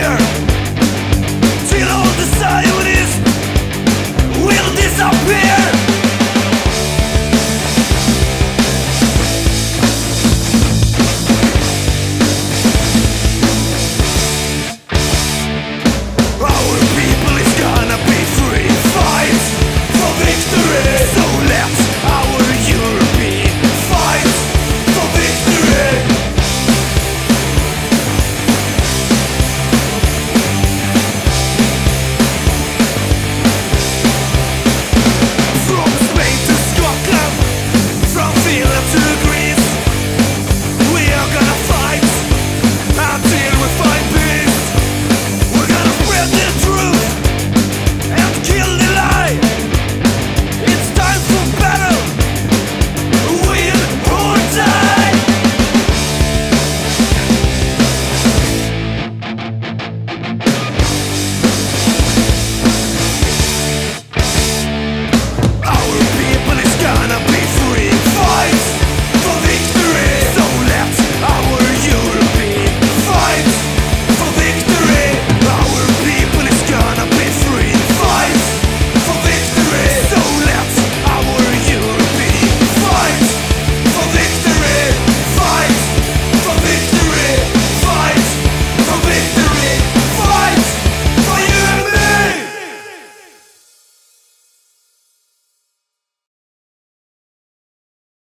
Yeah.